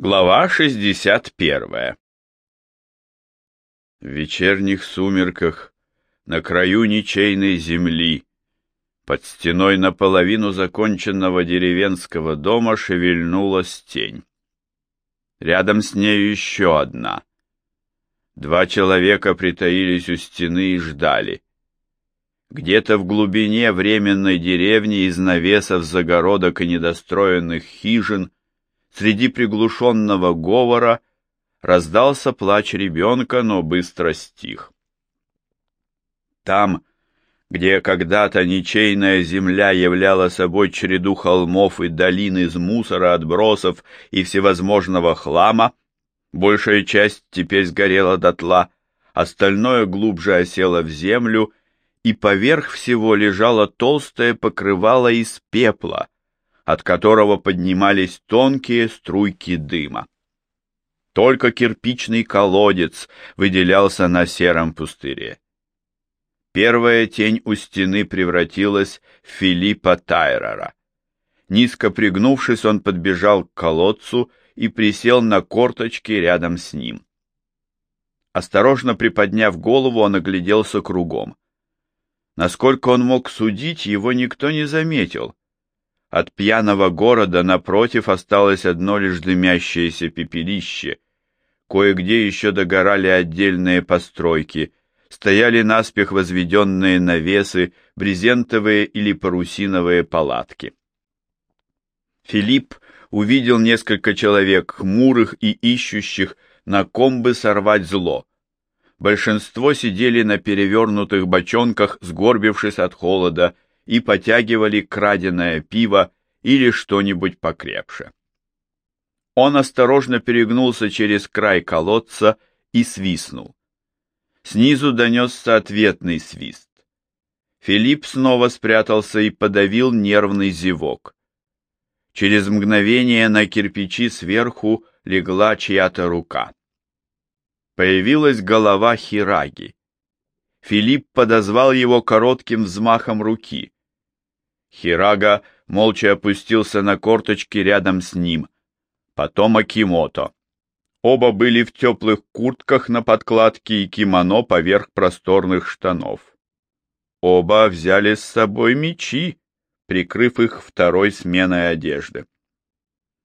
Глава 61 В вечерних сумерках, на краю ничейной земли, под стеной наполовину законченного деревенского дома шевельнулась тень. Рядом с нею еще одна. Два человека притаились у стены и ждали. Где-то в глубине временной деревни из навесов загородок и недостроенных хижин Среди приглушенного говора раздался плач ребенка, но быстро стих. Там, где когда-то ничейная земля являла собой череду холмов и долин из мусора, отбросов и всевозможного хлама, большая часть теперь сгорела дотла, остальное глубже осело в землю, и поверх всего лежало толстое покрывало из пепла — от которого поднимались тонкие струйки дыма. Только кирпичный колодец выделялся на сером пустыре. Первая тень у стены превратилась в Филиппа Тайрера. Низко пригнувшись, он подбежал к колодцу и присел на корточки рядом с ним. Осторожно приподняв голову, он огляделся кругом. Насколько он мог судить, его никто не заметил, от пьяного города напротив осталось одно лишь дымящееся пепелище. Кое-где еще догорали отдельные постройки, стояли наспех возведенные навесы, брезентовые или парусиновые палатки. Филипп увидел несколько человек хмурых и ищущих, на ком бы сорвать зло. Большинство сидели на перевернутых бочонках, сгорбившись от холода, и потягивали краденое пиво или что-нибудь покрепше. Он осторожно перегнулся через край колодца и свистнул. Снизу донесся ответный свист. Филипп снова спрятался и подавил нервный зевок. Через мгновение на кирпичи сверху легла чья-то рука. Появилась голова Хираги. Филипп подозвал его коротким взмахом руки. Хирага молча опустился на корточки рядом с ним. Потом Акимото. Оба были в теплых куртках на подкладке и кимоно поверх просторных штанов. Оба взяли с собой мечи, прикрыв их второй сменой одежды.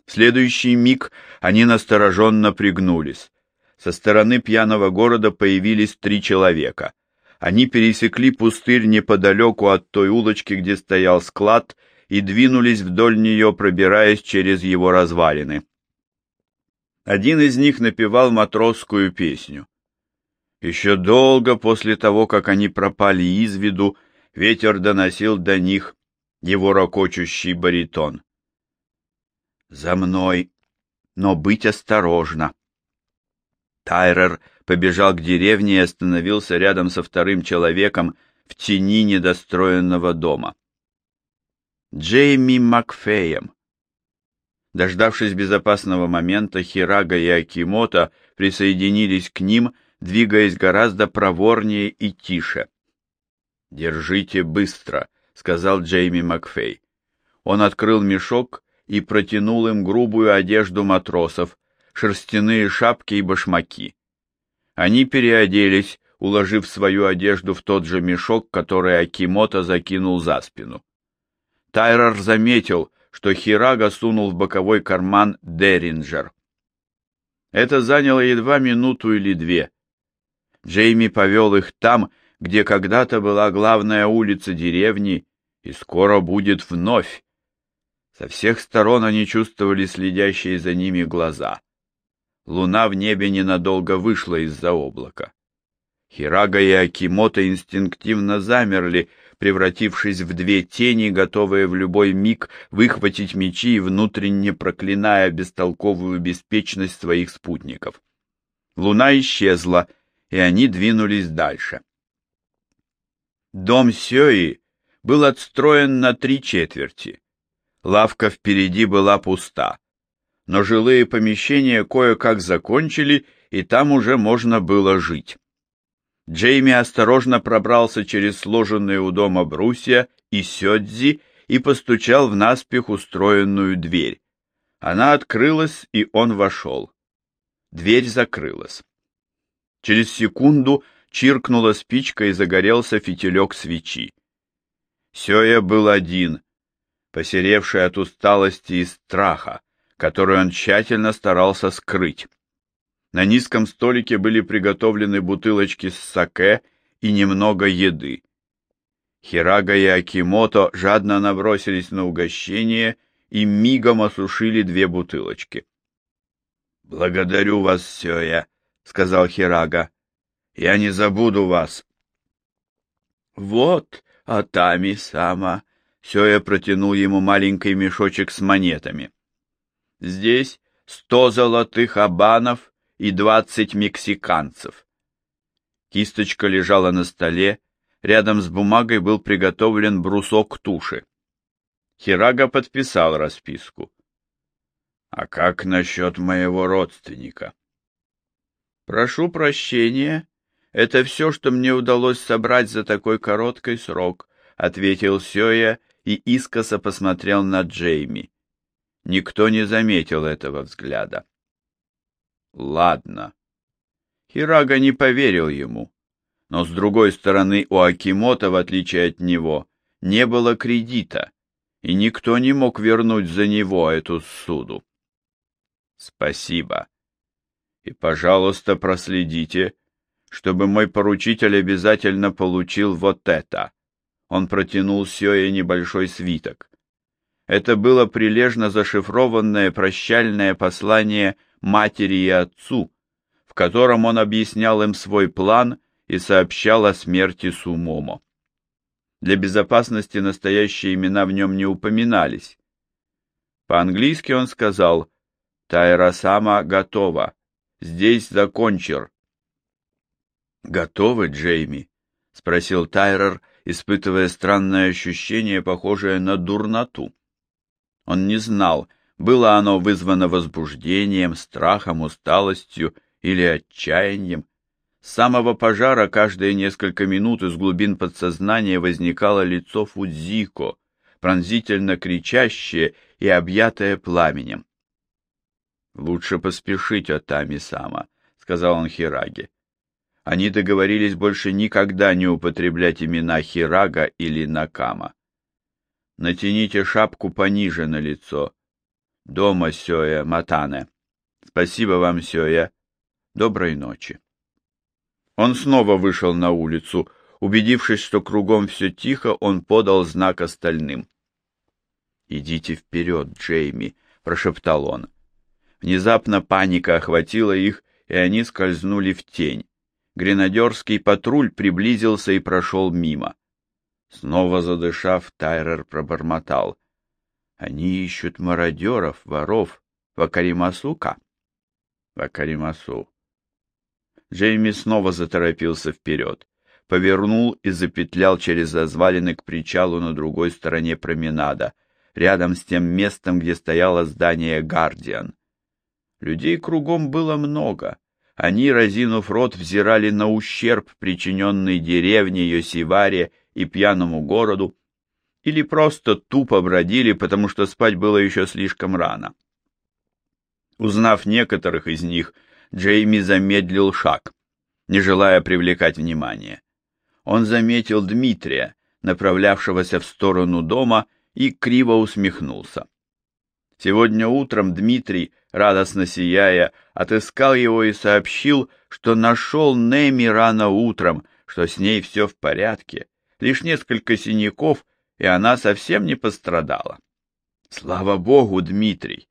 В следующий миг они настороженно пригнулись. Со стороны пьяного города появились три человека. Они пересекли пустырь неподалеку от той улочки, где стоял склад, и двинулись вдоль нее, пробираясь через его развалины. Один из них напевал матросскую песню. Еще долго после того, как они пропали из виду, ветер доносил до них его ракочущий баритон. «За мной, но быть осторожно!» Тайрер побежал к деревне и остановился рядом со вторым человеком в тени недостроенного дома. Джейми Макфеем. Дождавшись безопасного момента, Хирага и Акимото присоединились к ним, двигаясь гораздо проворнее и тише. «Держите быстро», — сказал Джейми Макфей. Он открыл мешок и протянул им грубую одежду матросов, шерстяные шапки и башмаки. Они переоделись, уложив свою одежду в тот же мешок, который Акимото закинул за спину. Тайрер заметил, что Хирага сунул в боковой карман Деринджер. Это заняло едва минуту или две. Джейми повел их там, где когда-то была главная улица деревни, и скоро будет вновь. Со всех сторон они чувствовали следящие за ними глаза луна в небе ненадолго вышла из-за облака. Хирага и Акимото инстинктивно замерли, превратившись в две тени, готовые в любой миг выхватить мечи и внутренне проклиная бестолковую беспечность своих спутников. Луна исчезла, и они двинулись дальше. Дом Сёи был отстроен на три четверти. Лавка впереди была пуста но жилые помещения кое-как закончили, и там уже можно было жить. Джейми осторожно пробрался через сложенные у дома брусья и сёдзи и постучал в наспех устроенную дверь. Она открылась, и он вошел. Дверь закрылась. Через секунду чиркнула спичка и загорелся фитилек свечи. Сёя был один, посеревший от усталости и страха, который он тщательно старался скрыть. На низком столике были приготовлены бутылочки с саке и немного еды. Хирага и Акимото жадно набросились на угощение и мигом осушили две бутылочки. — Благодарю вас, Сёя, — сказал Хирага. — Я не забуду вас. — Вот, Атами-сама, — Сёя протянул ему маленький мешочек с монетами. — Здесь сто золотых абанов и двадцать мексиканцев. Кисточка лежала на столе, рядом с бумагой был приготовлен брусок туши. Хирага подписал расписку. «А как насчет моего родственника?» «Прошу прощения, это все, что мне удалось собрать за такой короткий срок», — ответил Сёя и искоса посмотрел на Джейми. Никто не заметил этого взгляда. Ладно. Хирага не поверил ему. Но с другой стороны, у Акимото, в отличие от него, не было кредита, и никто не мог вернуть за него эту суду. Спасибо. И, пожалуйста, проследите, чтобы мой поручитель обязательно получил вот это. Он протянул Сёе небольшой свиток. Это было прилежно зашифрованное прощальное послание матери и отцу, в котором он объяснял им свой план и сообщал о смерти Сумомо. Для безопасности настоящие имена в нем не упоминались. По-английски он сказал «Тайрасама готова. Здесь закончер». «Готовы, Джейми?» — спросил Тайрер, испытывая странное ощущение, похожее на дурноту. Он не знал, было оно вызвано возбуждением, страхом, усталостью или отчаянием. С самого пожара каждые несколько минут из глубин подсознания возникало лицо Фудзико, пронзительно кричащее и объятое пламенем. «Лучше поспешить, Отами-сама», — сказал он Хираге. Они договорились больше никогда не употреблять имена Хирага или Накама. Натяните шапку пониже на лицо, Дома, Сёя, Матане. Спасибо вам, Сёя. Доброй ночи. Он снова вышел на улицу. Убедившись, что кругом все тихо, он подал знак остальным. «Идите вперед, Джейми», — прошептал он. Внезапно паника охватила их, и они скользнули в тень. Гренадерский патруль приблизился и прошел мимо. Снова задышав, Тайрер пробормотал. Они ищут мародеров, воров. Вакаримасука? Вакаримасу. Джейми снова заторопился вперед, повернул и запетлял через развалины к причалу на другой стороне променада, рядом с тем местом, где стояло здание «Гардиан». Людей кругом было много. Они, разинув рот, взирали на ущерб, причиненный деревне Йосиваре и пьяному городу, или просто тупо бродили, потому что спать было еще слишком рано. Узнав некоторых из них, Джейми замедлил шаг, не желая привлекать внимание. Он заметил Дмитрия, направлявшегося в сторону дома, и криво усмехнулся. Сегодня утром Дмитрий, радостно сияя, отыскал его и сообщил, что нашел Неми рано утром, что с ней все в порядке, лишь несколько синяков и она совсем не пострадала. Слава богу, Дмитрий!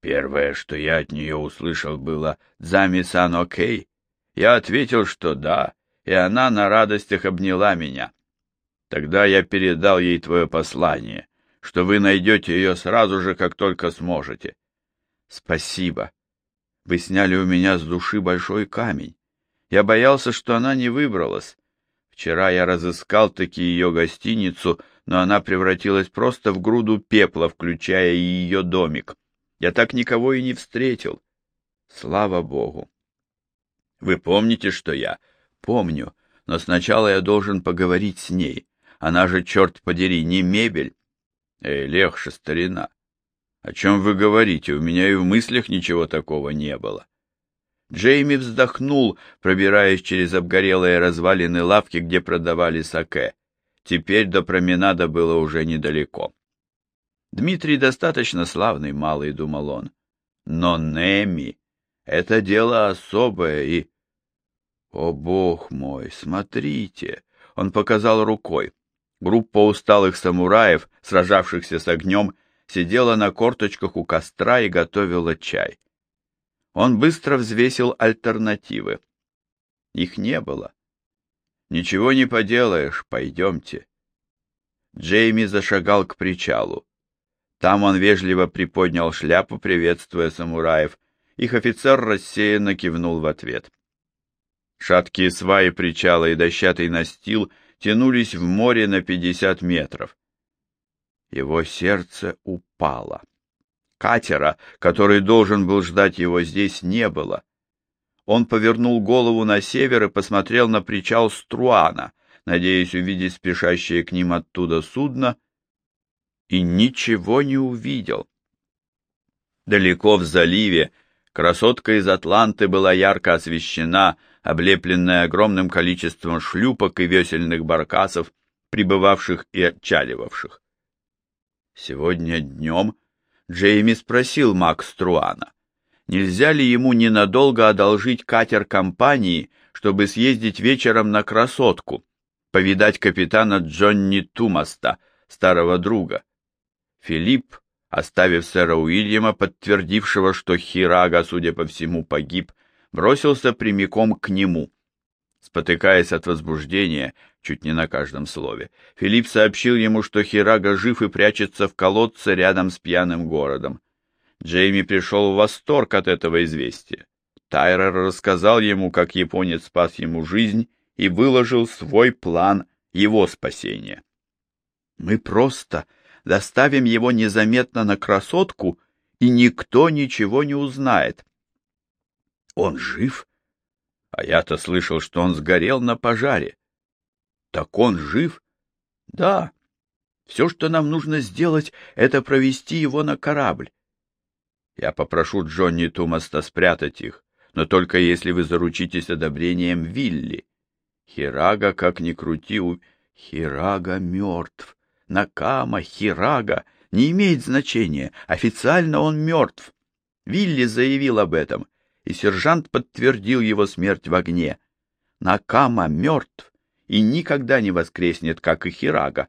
Первое, что я от нее услышал, было «Дзами-сан окей?» Я ответил, что да, и она на радостях обняла меня. Тогда я передал ей твое послание, что вы найдете ее сразу же, как только сможете. Спасибо. Вы сняли у меня с души большой камень. Я боялся, что она не выбралась, Вчера я разыскал таки ее гостиницу, но она превратилась просто в груду пепла, включая и ее домик. Я так никого и не встретил. Слава богу. Вы помните, что я? Помню, но сначала я должен поговорить с ней. Она же, черт подери, не мебель. Эй, легче, старина. О чем вы говорите? У меня и в мыслях ничего такого не было. Джейми вздохнул, пробираясь через обгорелые развалины лавки, где продавали саке. Теперь до променада было уже недалеко. Дмитрий достаточно славный малый, думал он. Но Неми — это дело особое и... О, бог мой, смотрите! Он показал рукой. Группа усталых самураев, сражавшихся с огнем, сидела на корточках у костра и готовила чай. Он быстро взвесил альтернативы. Их не было. Ничего не поделаешь, пойдемте. Джейми зашагал к причалу. Там он вежливо приподнял шляпу, приветствуя самураев. Их офицер рассеянно кивнул в ответ. Шаткие сваи причала и дощатый настил тянулись в море на пятьдесят метров. Его сердце упало. Катера, который должен был ждать его здесь, не было. Он повернул голову на север и посмотрел на причал Струана, надеясь увидеть спешащее к ним оттуда судно, и ничего не увидел. Далеко в заливе красотка из Атланты была ярко освещена, облепленная огромным количеством шлюпок и весельных баркасов, прибывавших и отчаливавших. Сегодня днем Джейми спросил Макс Труана, нельзя ли ему ненадолго одолжить катер компании, чтобы съездить вечером на красотку, повидать капитана Джонни Тумаста, старого друга. Филипп, оставив сэра Уильяма, подтвердившего, что Хирага, судя по всему, погиб, бросился прямиком к нему. Спотыкаясь от возбуждения, чуть не на каждом слове, Филипп сообщил ему, что Хирага жив и прячется в колодце рядом с пьяным городом. Джейми пришел в восторг от этого известия. Тайрер рассказал ему, как японец спас ему жизнь и выложил свой план его спасения. «Мы просто доставим его незаметно на красотку, и никто ничего не узнает». «Он жив?» А я-то слышал, что он сгорел на пожаре. Так он жив? Да. Все, что нам нужно сделать, это провести его на корабль. Я попрошу Джонни Тумаста спрятать их, но только если вы заручитесь одобрением Вилли. Хирага, как ни крути, у... Хирага мертв. Накама, Хирага, не имеет значения. Официально он мертв. Вилли заявил об этом, и сержант подтвердил его смерть в огне. Накама мертв и никогда не воскреснет, как и Хирага.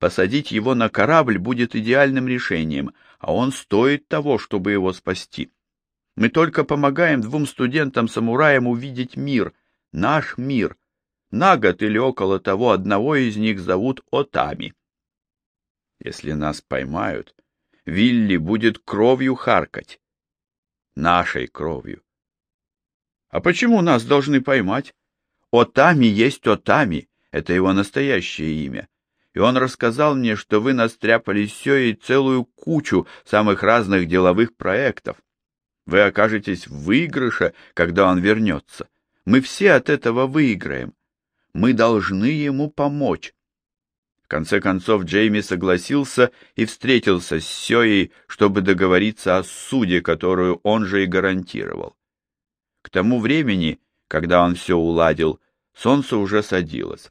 Посадить его на корабль будет идеальным решением, а он стоит того, чтобы его спасти. Мы только помогаем двум студентам-самураям увидеть мир, наш мир. На год или около того одного из них зовут Отами. Если нас поймают, Вилли будет кровью харкать нашей кровью. А почему нас должны поймать? Отами есть Отами, это его настоящее имя. И он рассказал мне, что вы настряпали все и целую кучу самых разных деловых проектов. Вы окажетесь в выигрыше, когда он вернется. Мы все от этого выиграем. Мы должны ему помочь конце концов Джейми согласился и встретился с Сёей, чтобы договориться о суде, которую он же и гарантировал. К тому времени, когда он все уладил, солнце уже садилось.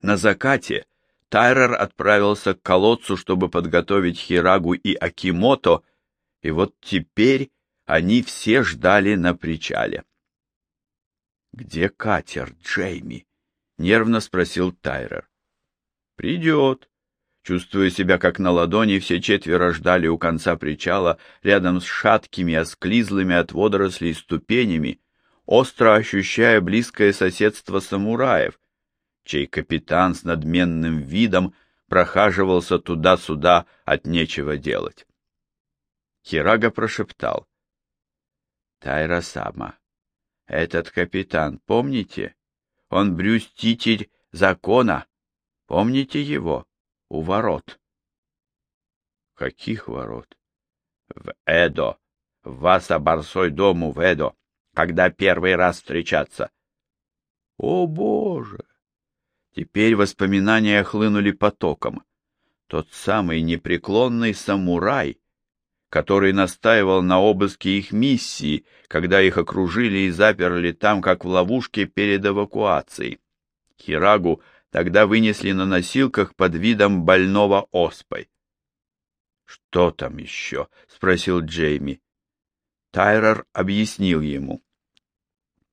На закате Тайрер отправился к колодцу, чтобы подготовить Хирагу и Акимото, и вот теперь они все ждали на причале. «Где катер, Джейми?» — нервно спросил Тайрер. «Придет». Чувствуя себя как на ладони, все четверо ждали у конца причала, рядом с шаткими, осклизлыми от водорослей ступенями, остро ощущая близкое соседство самураев, чей капитан с надменным видом прохаживался туда-сюда от нечего делать. Хирага прошептал. Тайра-сама, этот капитан, помните? Он брюститель закона. Помните его? У ворот. Каких ворот? В Эдо. В Васа Барсой дому в Эдо, когда первый раз встречаться. О, Боже! Теперь воспоминания хлынули потоком. Тот самый непреклонный самурай, который настаивал на обыске их миссии, когда их окружили и заперли там, как в ловушке перед эвакуацией. Хирагу тогда вынесли на носилках под видом больного оспой. «Что там еще?» — спросил Джейми. Тайрер объяснил ему.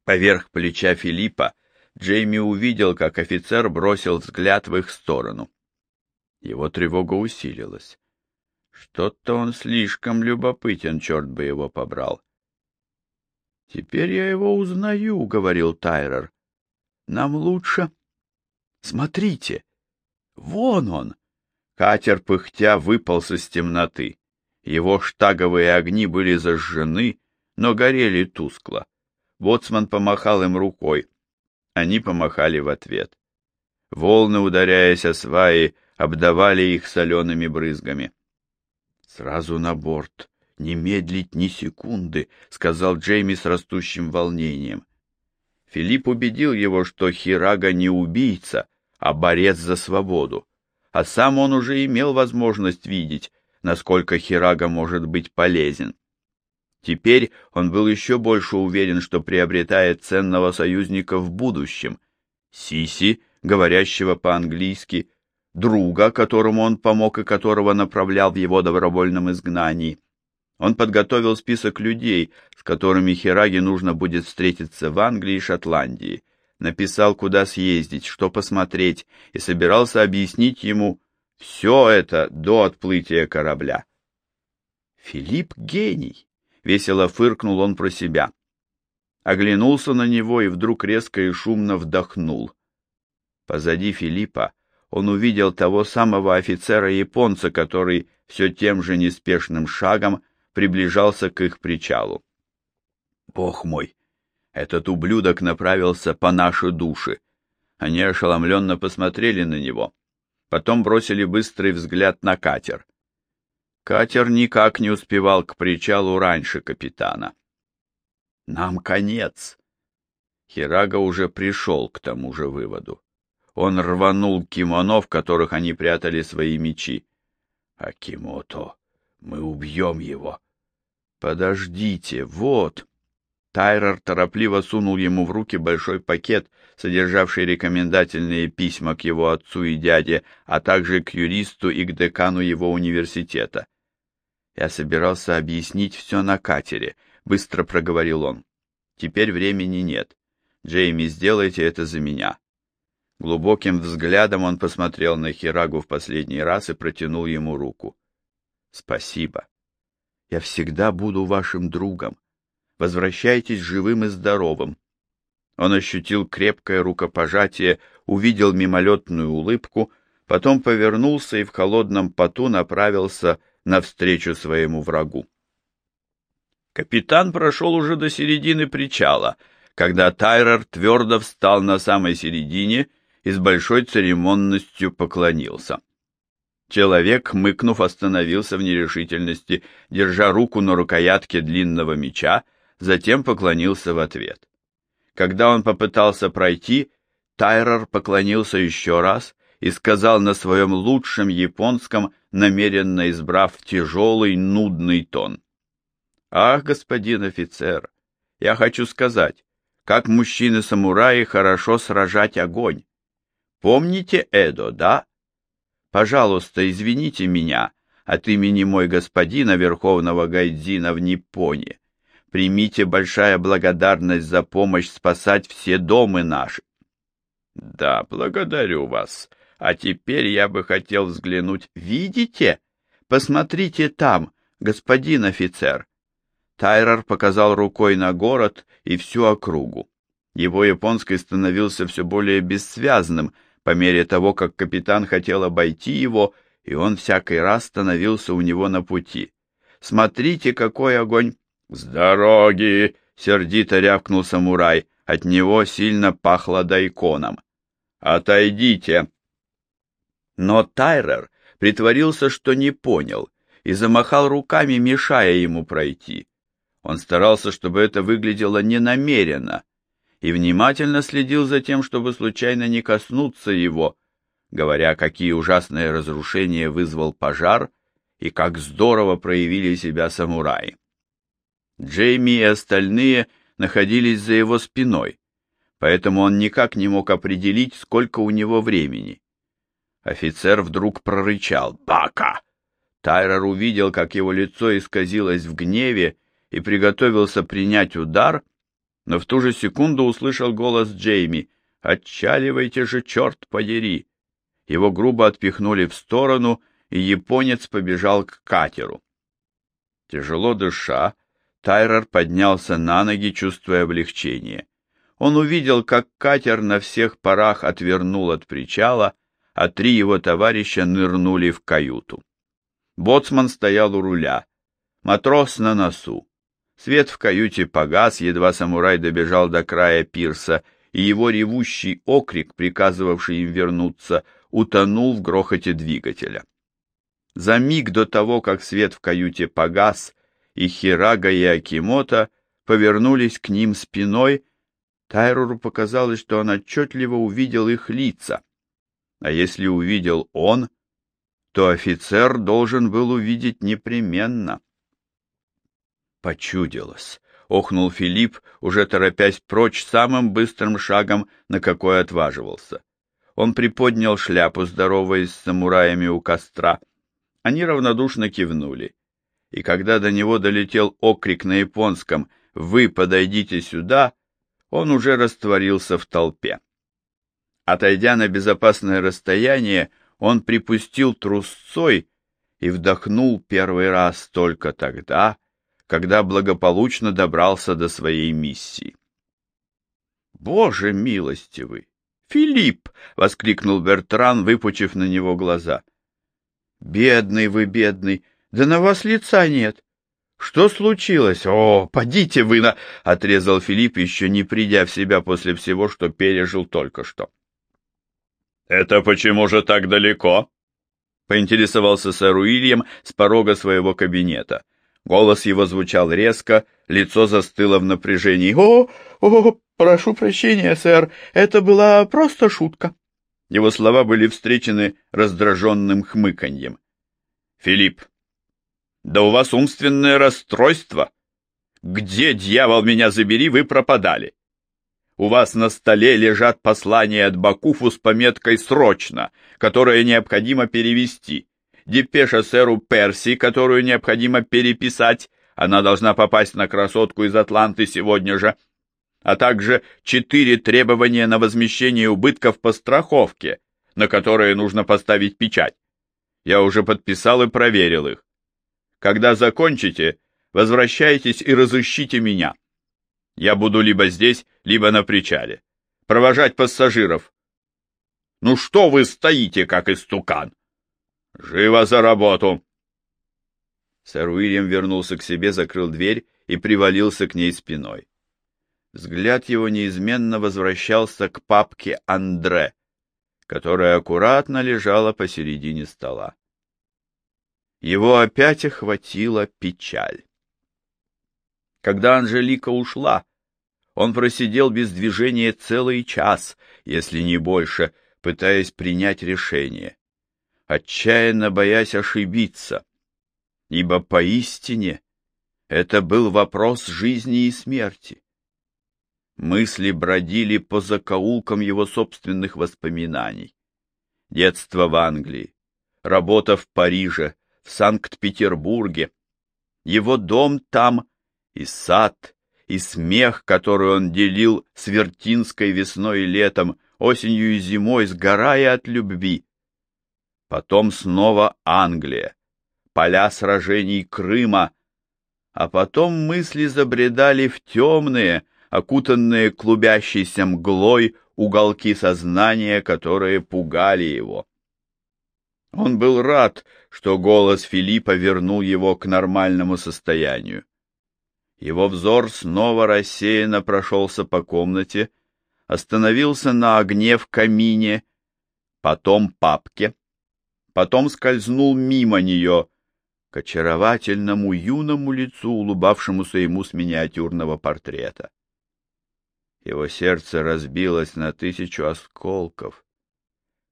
Поверх плеча Филиппа Джейми увидел, как офицер бросил взгляд в их сторону. Его тревога усилилась. Что-то он слишком любопытен, черт бы его побрал. — Теперь я его узнаю, — говорил Тайрер. — Нам лучше... Смотрите, вон он! Катер пыхтя выполз из темноты. Его штаговые огни были зажжены, но горели тускло. Боцман помахал им рукой. Они помахали в ответ. Волны, ударяясь о сваи, обдавали их солеными брызгами. «Сразу на борт, не медлить ни секунды», — сказал Джейми с растущим волнением. Филипп убедил его, что Хирага не убийца, а борец за свободу, а сам он уже имел возможность видеть, насколько Хирага может быть полезен. Теперь он был еще больше уверен, что приобретает ценного союзника в будущем. Сиси, говорящего по-английски, друга, которому он помог и которого направлял в его добровольном изгнании. Он подготовил список людей, с которыми Хираги нужно будет встретиться в Англии и Шотландии, написал, куда съездить, что посмотреть, и собирался объяснить ему все это до отплытия корабля. Филипп гений, весело фыркнул он про себя. Оглянулся на него и вдруг резко и шумно вдохнул. Позади Филиппа он увидел того самого офицера-японца, который все тем же неспешным шагом приближался к их причалу. Бог мой! Этот ублюдок направился по нашей душе. Они ошеломленно посмотрели на него. Потом бросили быстрый взгляд на катер. Катер никак не успевал к причалу раньше капитана. «Нам конец!» Хирага уже пришел к тому же выводу. Он рванул кимоно, в которых они прятали свои мечи. «Акимото, мы убьем его!» «Подождите, вот!» Тайрер торопливо сунул ему в руки большой пакет, содержавший рекомендательные письма к его отцу и дяде, а также к юристу и к декану его университета. «Я собирался объяснить все на катере», — быстро проговорил он. «Теперь времени нет. Джейми, сделайте это за меня. Глубоким взглядом он посмотрел на Хирагу в последний раз и протянул ему руку. «Спасибо. Я всегда буду вашим другом. Возвращайтесь живым и здоровым». Он ощутил крепкое рукопожатие, увидел мимолетную улыбку, потом повернулся и в холодном поту направился навстречу своему врагу. Капитан прошел уже до середины причала, когда Тайрер твердо встал на самой середине и с большой церемонностью поклонился. Человек, мыкнув, остановился в нерешительности, держа руку на рукоятке длинного меча, затем поклонился в ответ. Когда он попытался пройти, Тайрер поклонился еще раз и сказал на своем лучшем японском, намеренно избрав тяжелый, нудный тон. «Ах, господин офицер, я хочу сказать, как мужчины-самураи хорошо сражать огонь. Помните Эдо, да? Пожалуйста, извините меня от имени мой господина Верховного Гайдзина в Ниппоне. Примите большая благодарность за помощь спасать все дома наши. Да, благодарю вас. А теперь я бы хотел взглянуть. Видите? Посмотрите там, господин офицер. Тайрер показал рукой на город и всю округу. Его японский становился все более бессвязным, по мере того, как капитан хотел обойти его, и он всякий раз становился у него на пути. «Смотрите, какой огонь!» «С дороги!» — сердито рявкнул самурай. От него сильно пахло дайконом. «Отойдите!» Но Тайрер притворился, что не понял, и замахал руками, мешая ему пройти. Он старался, чтобы это выглядело ненамеренно, и внимательно следил за тем, чтобы случайно не коснуться его, говоря, какие ужасные разрушения вызвал пожар и как здорово проявили себя самураи. Джейми и остальные находились за его спиной, поэтому он никак не мог определить, сколько у него времени. Офицер вдруг прорычал «Бака!». Тайрер увидел, как его лицо исказилось в гневе и приготовился принять удар, но в ту же секунду услышал голос Джейми «Отчаливайте же, черт подери!». Его грубо отпихнули в сторону, и японец побежал к катеру. Тяжело дыша, Тайрер поднялся на ноги, чувствуя облегчение. Он увидел, как катер на всех парах отвернул от причала, а три его товарища нырнули в каюту. Боцман стоял у руля, матрос на носу. Свет в каюте погас, едва самурай добежал до края пирса, и его ревущий окрик, приказывавший им вернуться, утонул в грохоте двигателя. За миг до того, как свет в каюте погас, и Хирага и Акимото повернулись к ним спиной, Тайруру показалось, что он отчетливо увидел их лица. А если увидел он, то офицер должен был увидеть непременно. Почудилось. Охнул Филипп, уже торопясь прочь самым быстрым шагом, на какой отваживался. Он приподнял шляпу, здороваясь с самураями у костра. Они равнодушно кивнули. И когда до него долетел окрик на японском «Вы подойдите сюда!», он уже растворился в толпе. Отойдя на безопасное расстояние, он припустил трусцой и вдохнул первый раз только тогда, когда благополучно добрался до своей миссии. «Боже милостивый! Филипп!» — воскликнул Бертран, выпучив на него глаза. «Бедный вы, бедный! Да на вас лица нет! Что случилось? О, подите вы на...» — отрезал Филипп, еще не придя в себя после всего, что пережил только что. «Это почему же так далеко?» — поинтересовался сэр Уильям с порога своего кабинета. Голос его звучал резко, лицо застыло в напряжении. «О, о, прошу прощения, сэр, это была просто шутка». Его слова были встречены раздраженным хмыканьем. «Филипп, да у вас умственное расстройство. Где, дьявол, меня забери, вы пропадали? У вас на столе лежат послания от Бакуфу с пометкой «Срочно», которое необходимо перевести. Депеша сэру Перси, которую необходимо переписать, она должна попасть на красотку из Атланты сегодня же, а также четыре требования на возмещение убытков по страховке, на которые нужно поставить печать. Я уже подписал и проверил их. Когда закончите, возвращайтесь и разыщите меня. Я буду либо здесь, либо на причале. Провожать пассажиров. Ну что вы стоите, как истукан? Живо за работу!» Сэр Уильям вернулся к себе, закрыл дверь и привалился к ней спиной. Взгляд его неизменно возвращался к папке Андре, которая аккуратно лежала посередине стола. Его опять охватила печаль. Когда Анжелика ушла, он просидел без движения целый час, если не больше, пытаясь принять решение, отчаянно боясь ошибиться, ибо поистине это был вопрос жизни и смерти. Мысли бродили по закоулкам его собственных воспоминаний. Детство в Англии, работа в Париже, в Санкт-Петербурге, его дом там и сад, и смех, который он делил с Вертинской весной и летом, осенью и зимой, сгорая от любви. Потом снова Англия, поля сражений Крыма, а потом мысли забредали в темные, окутанные клубящейся мглой уголки сознания, которые пугали его. Он был рад, что голос Филиппа вернул его к нормальному состоянию. Его взор снова рассеянно прошелся по комнате, остановился на огне в камине, потом папке, потом скользнул мимо нее к очаровательному юному лицу, улыбавшемуся ему с миниатюрного портрета. Его сердце разбилось на тысячу осколков,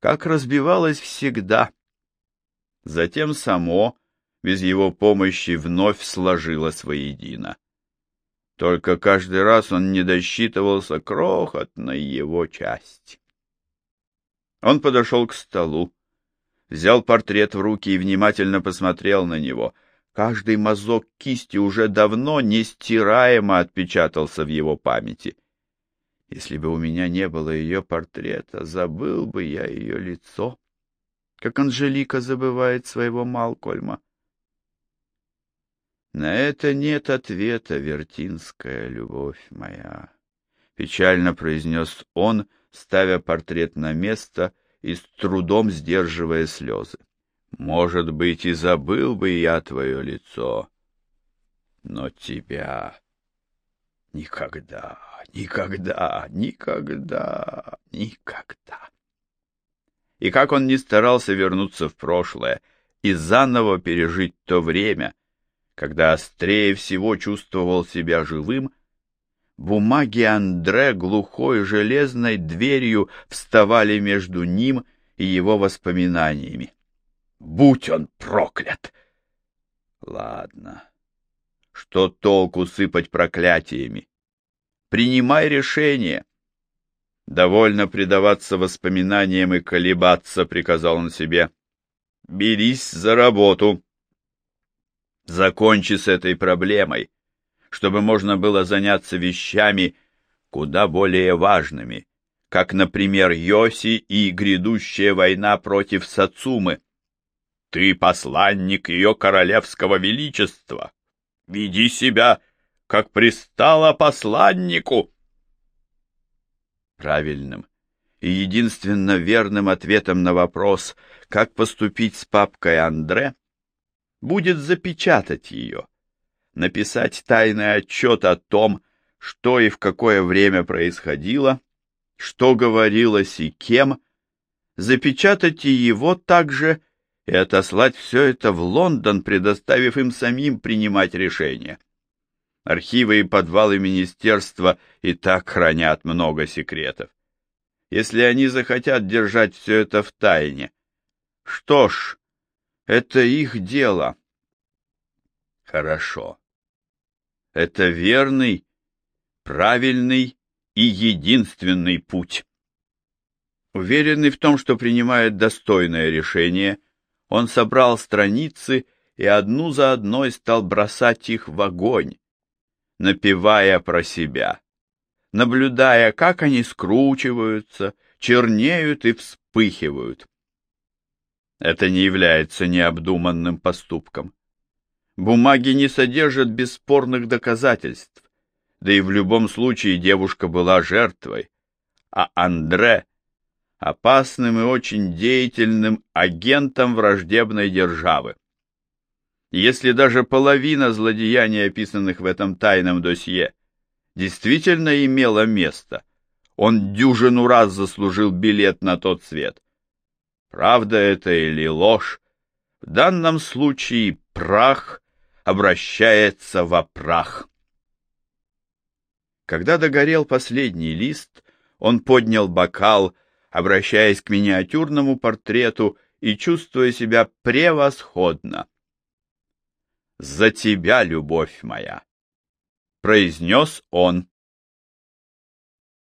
как разбивалось всегда. Затем само, без его помощи, вновь сложилось воедино. Только каждый раз он не досчитывался крохотной его части. Он подошел к столу, взял портрет в руки и внимательно посмотрел на него. Каждый мазок кисти уже давно нестираемо отпечатался в его памяти. Если бы у меня не было ее портрета, забыл бы я ее лицо, как Анжелика забывает своего Малкольма. На это нет ответа, вертинская любовь моя, — печально произнес он, ставя портрет на место и с трудом сдерживая слезы. Может быть, и забыл бы я твое лицо, но тебя никогда, никогда, никогда, никогда. И как он не старался вернуться в прошлое и заново пережить то время, когда острее всего чувствовал себя живым, бумаги Андре глухой железной дверью вставали между ним и его воспоминаниями. Будь он проклят! Ладно. Что толку сыпать проклятиями? Принимай решение. Довольно предаваться воспоминаниям и колебаться, приказал он себе. Берись за работу. Закончи с этой проблемой, чтобы можно было заняться вещами куда более важными, как, например, Йоси и грядущая война против Сацумы. Ты посланник ее королевского величества. Веди себя, как пристало посланнику. Правильным и единственно верным ответом на вопрос, как поступить с папкой Андре, будет запечатать ее, написать тайный отчет о том, что и в какое время происходило, что говорилось и кем, запечатать и его также и отослать все это в Лондон, предоставив им самим принимать решения. Архивы и подвалы министерства и так хранят много секретов. Если они захотят держать все это в тайне, что ж, это их дело. Хорошо. Это верный, правильный и единственный путь. Уверенный в том, что принимает достойное решение, он собрал страницы и одну за одной стал бросать их в огонь, напевая про себя, наблюдая, как они скручиваются, чернеют и вспыхивают. Это не является необдуманным поступком. Бумаги не содержат бесспорных доказательств, да и в любом случае девушка была жертвой, а Андре опасным и очень деятельным агентом враждебной державы. Если даже половина злодеяний, описанных в этом тайном досье, действительно имела место, он дюжину раз заслужил билет на тот свет. Правда это или ложь, в данном случае прах обращается во прах. Когда догорел последний лист, он поднял бокал обращаясь к миниатюрному портрету и чувствуя себя превосходно. «За тебя, любовь моя!» — произнес он.